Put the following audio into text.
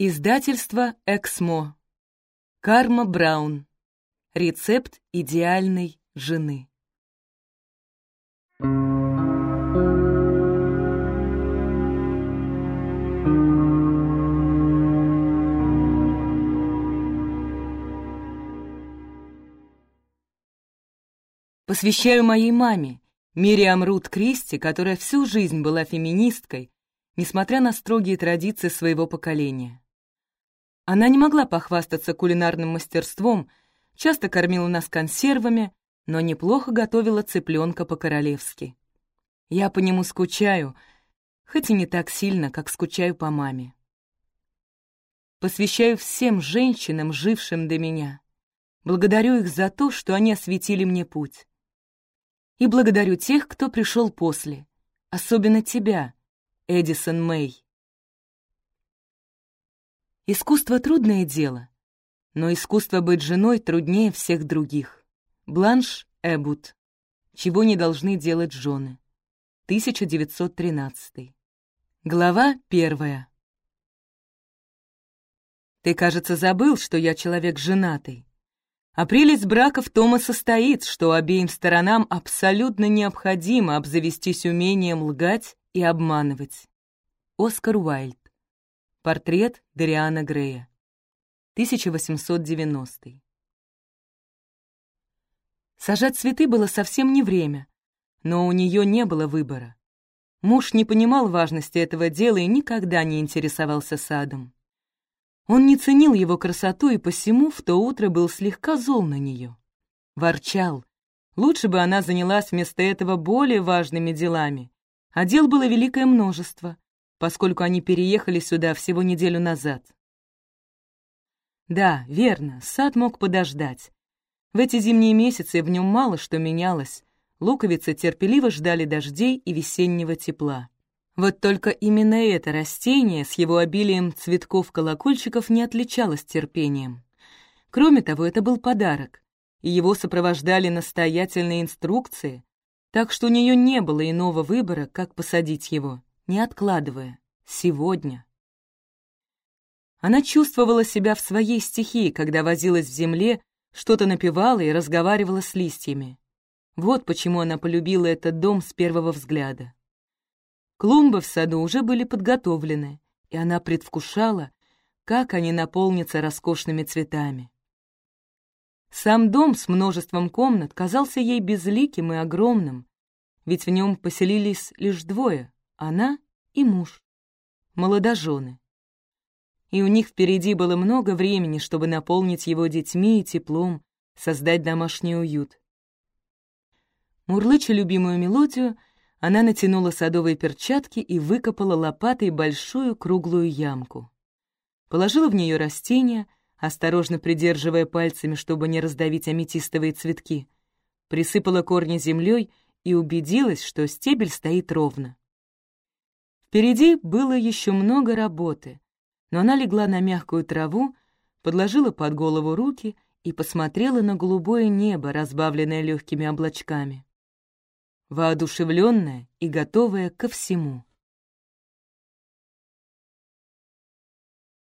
Издательство «Эксмо». Карма Браун. Рецепт идеальной жены. Посвящаю моей маме, Мириам Рут Кристи, которая всю жизнь была феминисткой, несмотря на строгие традиции своего поколения. Она не могла похвастаться кулинарным мастерством, часто кормила нас консервами, но неплохо готовила цыпленка по-королевски. Я по нему скучаю, хоть и не так сильно, как скучаю по маме. Посвящаю всем женщинам, жившим до меня. Благодарю их за то, что они осветили мне путь. И благодарю тех, кто пришел после, особенно тебя, Эдисон Мэй. Искусство — трудное дело, но искусство быть женой труднее всех других. Бланш Эбут. Чего не должны делать жены. 1913. Глава первая. Ты, кажется, забыл, что я человек женатый. А прелесть брака в том и состоит, что обеим сторонам абсолютно необходимо обзавестись умением лгать и обманывать. Оскар Уайльд. Портрет Дариана Грея. 1890. Сажать цветы было совсем не время, но у нее не было выбора. Муж не понимал важности этого дела и никогда не интересовался садом. Он не ценил его красоту и посему в то утро был слегка зол на нее. Ворчал. Лучше бы она занялась вместо этого более важными делами. А дел было великое множество поскольку они переехали сюда всего неделю назад. Да, верно, сад мог подождать. В эти зимние месяцы в нем мало что менялось. Луковицы терпеливо ждали дождей и весеннего тепла. Вот только именно это растение с его обилием цветков-колокольчиков не отличалось терпением. Кроме того, это был подарок, и его сопровождали настоятельные инструкции, так что у нее не было иного выбора, как посадить его не откладывая, сегодня. Она чувствовала себя в своей стихии, когда возилась в земле, что-то напевала и разговаривала с листьями. Вот почему она полюбила этот дом с первого взгляда. Клумбы в саду уже были подготовлены, и она предвкушала, как они наполнятся роскошными цветами. Сам дом с множеством комнат казался ей безликим и огромным, ведь в нем поселились лишь двое она и муж, молодожены. И у них впереди было много времени, чтобы наполнить его детьми и теплом, создать домашний уют. Мурлыча любимую мелодию, она натянула садовые перчатки и выкопала лопатой большую круглую ямку. Положила в нее растения, осторожно придерживая пальцами, чтобы не раздавить аметистовые цветки, присыпала корни землей и убедилась, что стебель стоит ровно. Впереди было еще много работы, но она легла на мягкую траву, подложила под голову руки и посмотрела на голубое небо, разбавленное легкими облачками. Воодушевленная и готовая ко всему.